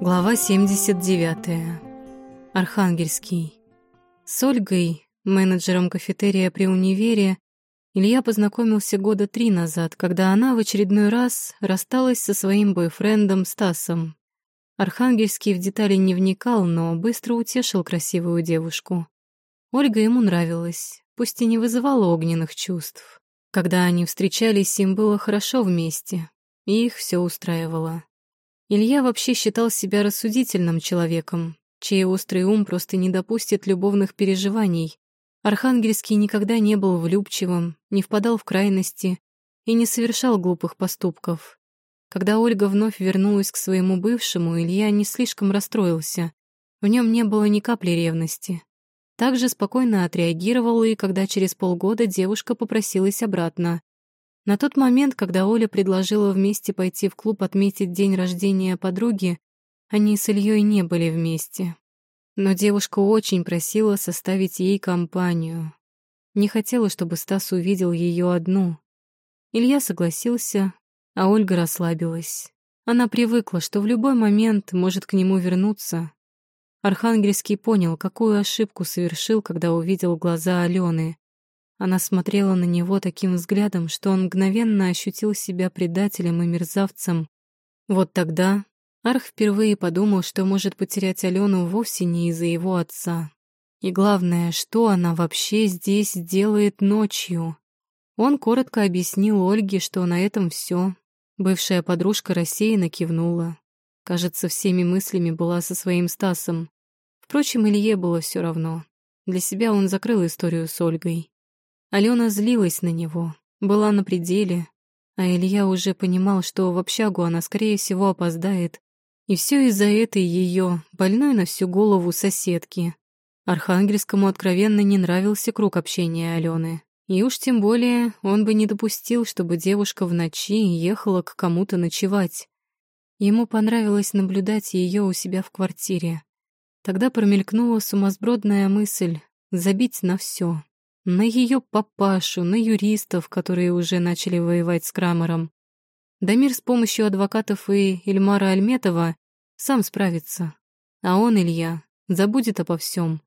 Глава 79. Архангельский. С Ольгой, менеджером кафетерия при универе, Илья познакомился года три назад, когда она в очередной раз рассталась со своим бойфрендом Стасом. Архангельский в детали не вникал, но быстро утешил красивую девушку. Ольга ему нравилась, пусть и не вызывала огненных чувств. Когда они встречались, им было хорошо вместе, и их все устраивало. Илья вообще считал себя рассудительным человеком, чей острый ум просто не допустит любовных переживаний. Архангельский никогда не был влюбчивым, не впадал в крайности и не совершал глупых поступков. Когда Ольга вновь вернулась к своему бывшему, Илья не слишком расстроился. В нем не было ни капли ревности. Также спокойно отреагировал и когда через полгода девушка попросилась обратно. На тот момент, когда Оля предложила вместе пойти в клуб отметить день рождения подруги, они с Ильей не были вместе. Но девушка очень просила составить ей компанию. Не хотела, чтобы Стас увидел ее одну. Илья согласился, а Ольга расслабилась. Она привыкла, что в любой момент может к нему вернуться. Архангельский понял, какую ошибку совершил, когда увидел глаза Алены. Она смотрела на него таким взглядом, что он мгновенно ощутил себя предателем и мерзавцем. Вот тогда Арх впервые подумал, что может потерять Алену вовсе не из-за его отца. И главное, что она вообще здесь делает ночью. Он коротко объяснил Ольге, что на этом все. Бывшая подружка рассеянно кивнула. Кажется, всеми мыслями была со своим Стасом. Впрочем, Илье было все равно. Для себя он закрыл историю с Ольгой. Алена злилась на него, была на пределе, а Илья уже понимал, что в общагу она, скорее всего, опоздает. И все из-за этой ее, больной на всю голову соседки. Архангельскому откровенно не нравился круг общения Алены. И уж тем более он бы не допустил, чтобы девушка в ночи ехала к кому-то ночевать. Ему понравилось наблюдать ее у себя в квартире. Тогда промелькнула сумасбродная мысль забить на все, на ее папашу, на юристов, которые уже начали воевать с Крамером. Дамир с помощью адвокатов и Ильмара Альметова сам справится, а он, Илья, забудет обо всем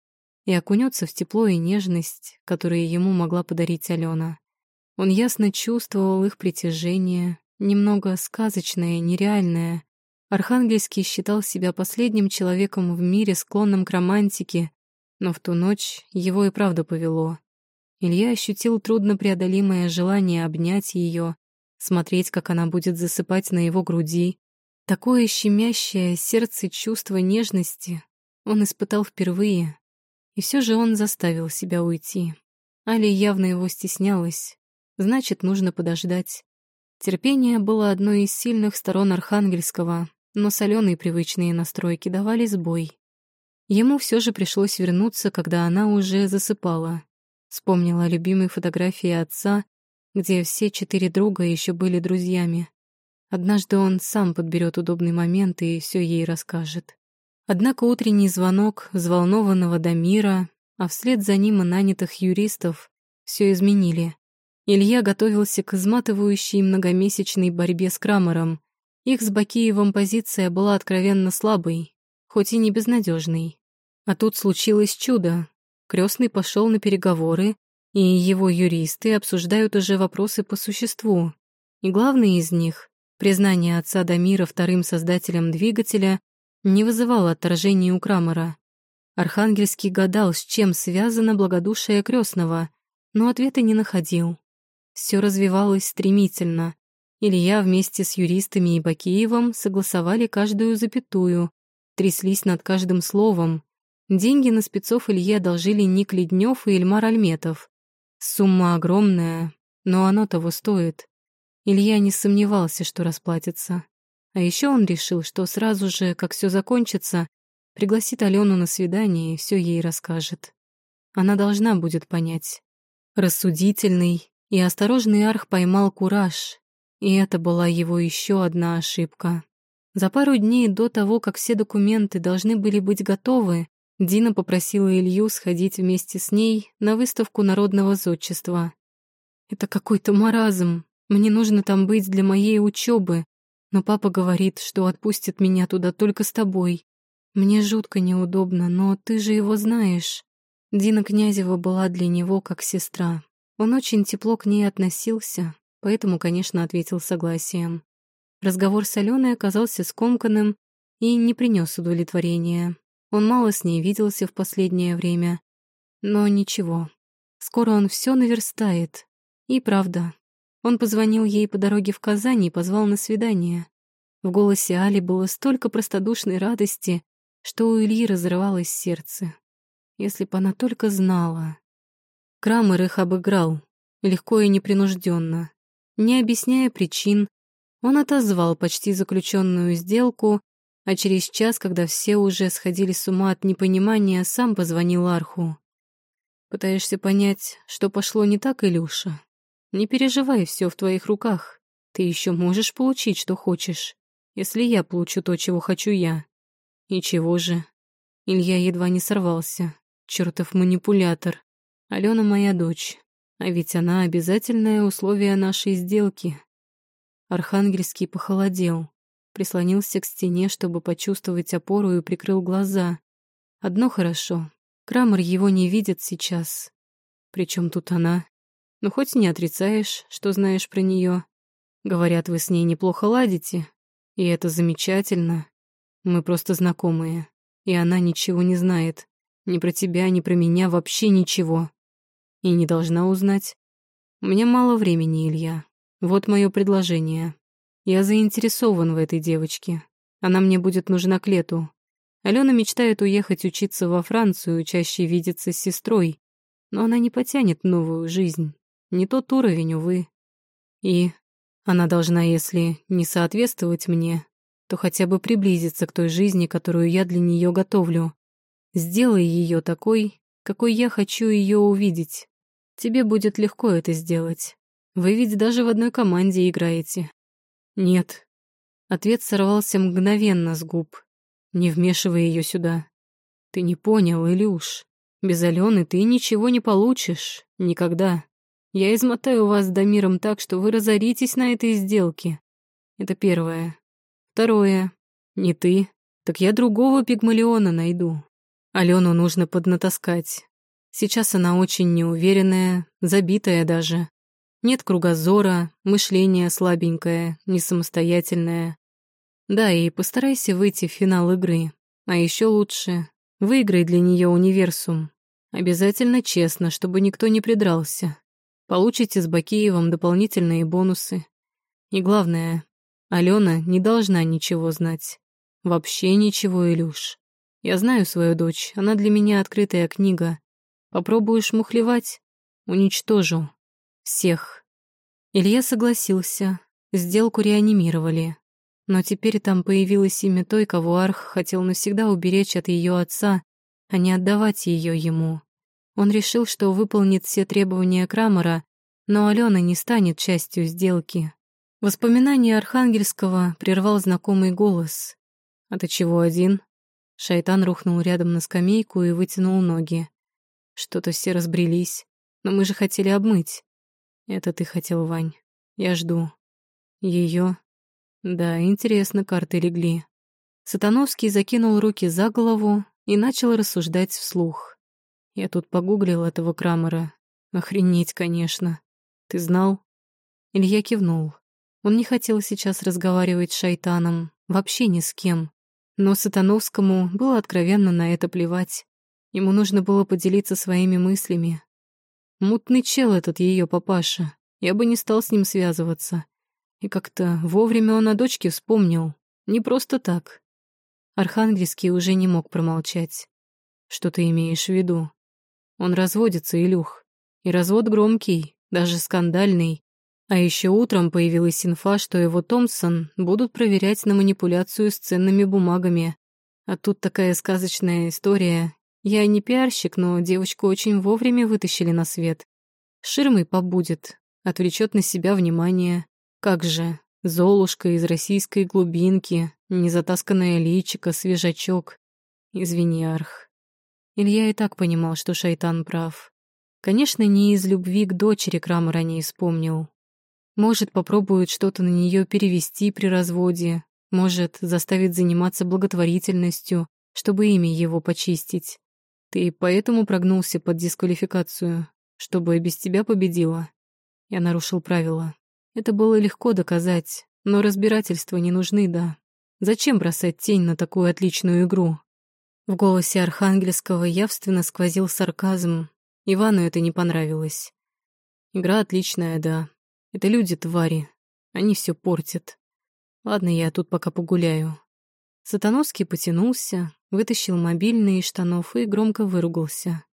и окунется в тепло и нежность, которые ему могла подарить Алена. Он ясно чувствовал их притяжение, немного сказочное, нереальное. Архангельский считал себя последним человеком в мире, склонным к романтике, но в ту ночь его и правда повело. Илья ощутил труднопреодолимое желание обнять ее, смотреть, как она будет засыпать на его груди. Такое щемящее сердце чувство нежности он испытал впервые, и все же он заставил себя уйти. Али явно его стеснялась, значит, нужно подождать. Терпение было одной из сильных сторон Архангельского, но соленые привычные настройки давали сбой. Ему все же пришлось вернуться, когда она уже засыпала. Вспомнила любимые фотографии отца, где все четыре друга еще были друзьями. Однажды он сам подберет удобный момент и все ей расскажет. Однако утренний звонок взволнованного Дамира, а вслед за ним и нанятых юристов, все изменили. Илья готовился к изматывающей многомесячной борьбе с Крамером. Их с Бакиевым позиция была откровенно слабой, хоть и не безнадежной. А тут случилось чудо. Крестный пошел на переговоры, и его юристы обсуждают уже вопросы по существу. И главный из них, признание отца Дамира вторым создателем двигателя, не вызывало отторжения у Крамера. Архангельский гадал, с чем связано благодушие крестного, но ответа не находил. Все развивалось стремительно. Илья вместе с юристами и Бакиевым согласовали каждую запятую, тряслись над каждым словом, Деньги на спецов Илье одолжили Ник Леднев и Эльмар Альметов. Сумма огромная, но оно того стоит. Илья не сомневался, что расплатится. А еще он решил, что сразу же, как все закончится, пригласит Алену на свидание и все ей расскажет. Она должна будет понять. Рассудительный и осторожный Арх поймал кураж, и это была его еще одна ошибка. За пару дней до того, как все документы должны были быть готовы, Дина попросила Илью сходить вместе с ней на выставку народного зодчества. «Это какой-то маразм. Мне нужно там быть для моей учебы. Но папа говорит, что отпустит меня туда только с тобой. Мне жутко неудобно, но ты же его знаешь. Дина Князева была для него как сестра. Он очень тепло к ней относился, поэтому, конечно, ответил согласием. Разговор с Аленой оказался скомканным и не принес удовлетворения. Он мало с ней виделся в последнее время. Но ничего, скоро он все наверстает. И правда, он позвонил ей по дороге в Казань и позвал на свидание. В голосе Али было столько простодушной радости, что у Ильи разрывалось сердце. Если бы она только знала. Крамер их обыграл, легко и непринужденно. Не объясняя причин, он отозвал почти заключенную сделку, а через час, когда все уже сходили с ума от непонимания, сам позвонил Арху. «Пытаешься понять, что пошло не так, Илюша? Не переживай, все в твоих руках. Ты еще можешь получить, что хочешь, если я получу то, чего хочу я. И чего же?» Илья едва не сорвался. Чертов манипулятор. Алена моя дочь, а ведь она обязательное условие нашей сделки. Архангельский похолодел, прислонился к стене, чтобы почувствовать опору и прикрыл глаза. Одно хорошо, Крамер его не видит сейчас. Причем тут она? Ну, хоть не отрицаешь, что знаешь про нее. Говорят, вы с ней неплохо ладите, и это замечательно. Мы просто знакомые, и она ничего не знает. Ни про тебя, ни про меня, вообще ничего и не должна узнать. Меня мало времени, Илья. Вот мое предложение. Я заинтересован в этой девочке. Она мне будет нужна к лету. Алена мечтает уехать учиться во Францию, чаще видеться с сестрой. Но она не потянет новую жизнь. Не тот уровень, увы. И она должна, если не соответствовать мне, то хотя бы приблизиться к той жизни, которую я для нее готовлю. Сделай ее такой, какой я хочу ее увидеть. Тебе будет легко это сделать. Вы ведь даже в одной команде играете. Нет. Ответ сорвался мгновенно с губ. Не вмешивай ее сюда. Ты не понял, Илюш. Без Алены ты ничего не получишь. Никогда. Я измотаю вас Дамиром так, что вы разоритесь на этой сделке. Это первое. Второе. Не ты. Так я другого пигмалиона найду. Алену нужно поднатаскать. Сейчас она очень неуверенная, забитая даже. Нет кругозора, мышление слабенькое, не самостоятельное. Да, и постарайся выйти в финал игры. А еще лучше, выиграй для нее универсум. Обязательно честно, чтобы никто не придрался. Получите с Бакиевым дополнительные бонусы. И главное, Алена не должна ничего знать. Вообще ничего, Илюш. Я знаю свою дочь, она для меня открытая книга. Попробуешь мухлевать — уничтожу. Всех. Илья согласился. Сделку реанимировали. Но теперь там появилось имя той, кого Арх хотел навсегда уберечь от ее отца, а не отдавать ее ему. Он решил, что выполнит все требования Крамера, но Алена не станет частью сделки. Воспоминание Архангельского прервал знакомый голос. «А ты чего один?» Шайтан рухнул рядом на скамейку и вытянул ноги. Что-то все разбрелись. Но мы же хотели обмыть. Это ты хотел, Вань. Я жду. Ее. Да, интересно, карты легли. Сатановский закинул руки за голову и начал рассуждать вслух. Я тут погуглил этого Крамера. Охренеть, конечно. Ты знал? Илья кивнул. Он не хотел сейчас разговаривать с шайтаном, вообще ни с кем. Но Сатановскому было откровенно на это плевать. Ему нужно было поделиться своими мыслями. Мутный чел этот ее папаша. Я бы не стал с ним связываться. И как-то вовремя он о дочке вспомнил. Не просто так. Архангельский уже не мог промолчать. Что ты имеешь в виду? Он разводится, Илюх. И развод громкий, даже скандальный. А еще утром появилась инфа, что его Томпсон будут проверять на манипуляцию с ценными бумагами. А тут такая сказочная история. Я не пиарщик, но девочку очень вовремя вытащили на свет. Ширмой побудет, отвлечет на себя внимание. Как же, Золушка из российской глубинки, незатасканная личика, свежачок. Извини, Арх. Илья и так понимал, что шайтан прав. Конечно, не из любви к дочери Крамера не вспомнил. Может, попробует что-то на нее перевести при разводе, может, заставит заниматься благотворительностью, чтобы имя его почистить. Ты поэтому прогнулся под дисквалификацию, чтобы без тебя победила? Я нарушил правила. Это было легко доказать, но разбирательства не нужны, да. Зачем бросать тень на такую отличную игру? В голосе Архангельского явственно сквозил сарказм. Ивану это не понравилось. Игра отличная, да. Это люди-твари. Они все портят. Ладно, я тут пока погуляю. Сатановский потянулся, вытащил мобильный из штанов и громко выругался.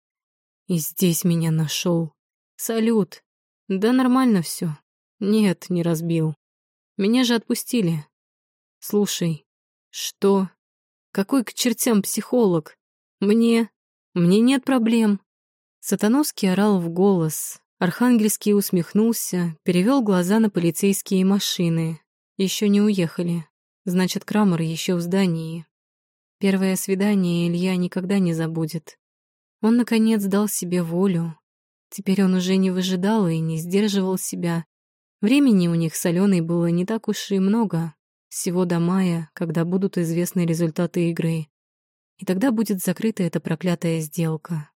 И здесь меня нашел. Салют. Да нормально все. Нет, не разбил. Меня же отпустили. Слушай, что? Какой к чертям психолог? Мне... Мне нет проблем. Сатановский орал в голос. Архангельский усмехнулся, перевел глаза на полицейские машины. Еще не уехали. Значит, Крамер еще в здании. Первое свидание Илья никогда не забудет. Он, наконец, дал себе волю. Теперь он уже не выжидал и не сдерживал себя. Времени у них с Аленой было не так уж и много. Всего до мая, когда будут известны результаты игры. И тогда будет закрыта эта проклятая сделка.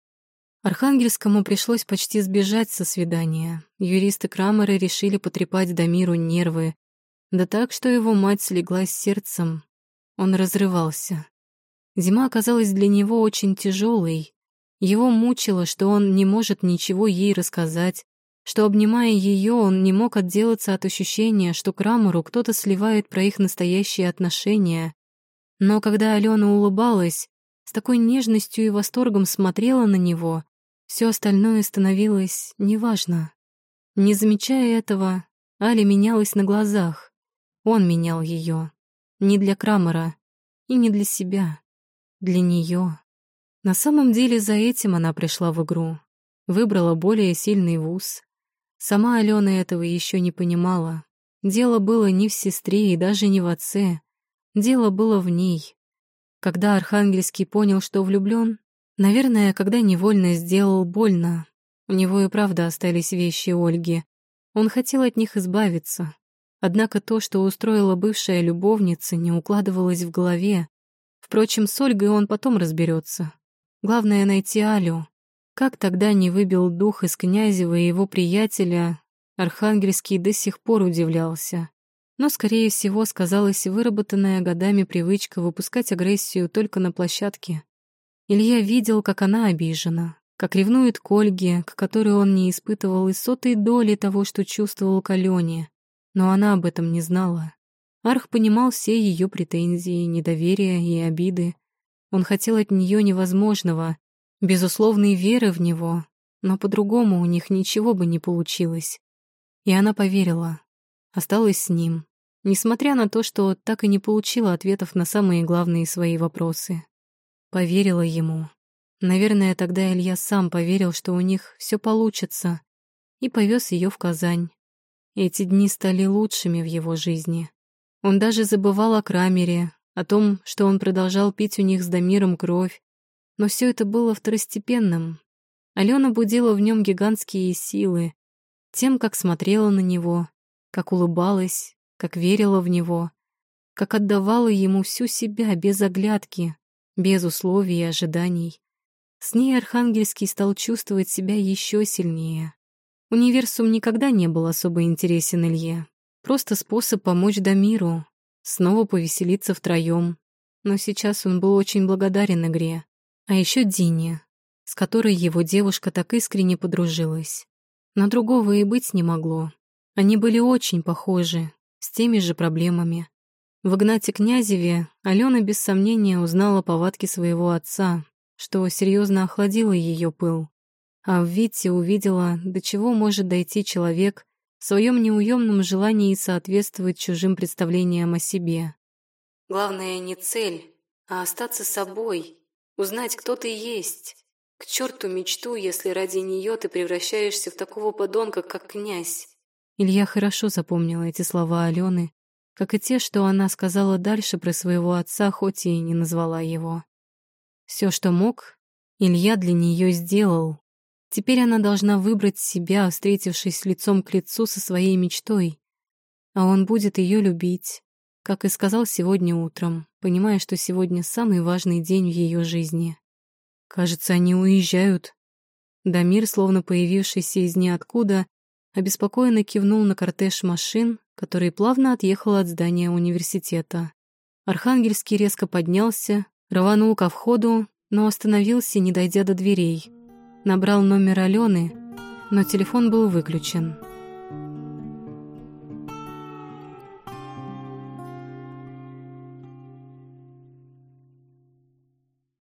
Архангельскому пришлось почти сбежать со свидания. Юристы Крамера решили потрепать Дамиру нервы. Да так, что его мать слеглась сердцем. Он разрывался. Зима оказалась для него очень тяжелой. Его мучило, что он не может ничего ей рассказать, что, обнимая ее, он не мог отделаться от ощущения, что Крамеру кто-то сливает про их настоящие отношения. Но когда Алена улыбалась, с такой нежностью и восторгом смотрела на него, все остальное становилось неважно. Не замечая этого, Али менялась на глазах. Он менял ее. Не для Крамера и не для себя. Для нее. На самом деле за этим она пришла в игру. Выбрала более сильный вуз, Сама Алена этого еще не понимала. Дело было не в сестре и даже не в отце. Дело было в ней. Когда Архангельский понял, что влюблен, наверное, когда невольно сделал больно. У него и правда остались вещи Ольги. Он хотел от них избавиться. Однако то, что устроила бывшая любовница, не укладывалось в голове. Впрочем, с Ольгой он потом разберется. Главное — найти Алю. Как тогда не выбил дух из Князева и его приятеля, Архангельский до сих пор удивлялся. Но, скорее всего, сказалась выработанная годами привычка выпускать агрессию только на площадке. Илья видел, как она обижена, как ревнует к Ольге, к которой он не испытывал и сотой доли того, что чувствовал к Алене. Но она об этом не знала. Арх понимал все ее претензии, недоверия и обиды. Он хотел от нее невозможного, безусловной веры в него, но по-другому у них ничего бы не получилось. И она поверила, осталась с ним, несмотря на то, что так и не получила ответов на самые главные свои вопросы. Поверила ему. Наверное, тогда Илья сам поверил, что у них все получится, и повез ее в Казань. Эти дни стали лучшими в его жизни. Он даже забывал о Крамере, о том, что он продолжал пить у них с Дамиром кровь, но все это было второстепенным. Алена будила в нем гигантские силы, тем, как смотрела на него, как улыбалась, как верила в него, как отдавала ему всю себя без оглядки, без условий и ожиданий. С ней Архангельский стал чувствовать себя еще сильнее. Универсум никогда не был особо интересен Илье. Просто способ помочь Дамиру, снова повеселиться втроем. Но сейчас он был очень благодарен игре. А еще Дине, с которой его девушка так искренне подружилась. На другого и быть не могло. Они были очень похожи, с теми же проблемами. В Игнате Князеве Алена без сомнения узнала повадки своего отца, что серьезно охладило ее пыл. А в Вите увидела, до чего может дойти человек в своем неуемном желании соответствовать чужим представлениям о себе. Главное не цель, а остаться собой Узнать, кто ты есть. К черту мечту, если ради нее ты превращаешься в такого подонка, как князь. Илья хорошо запомнил эти слова Алены, как и те, что она сказала дальше про своего отца, хоть и не назвала его. Все, что мог, Илья для нее сделал. Теперь она должна выбрать себя, встретившись лицом к лицу со своей мечтой. А он будет ее любить, как и сказал сегодня утром, понимая, что сегодня самый важный день в ее жизни. Кажется, они уезжают. Дамир, словно появившийся из ниоткуда, обеспокоенно кивнул на кортеж машин, который плавно отъехал от здания университета. Архангельский резко поднялся, рванул ко входу, но остановился, не дойдя до дверей. Набрал номер Алены, но телефон был выключен.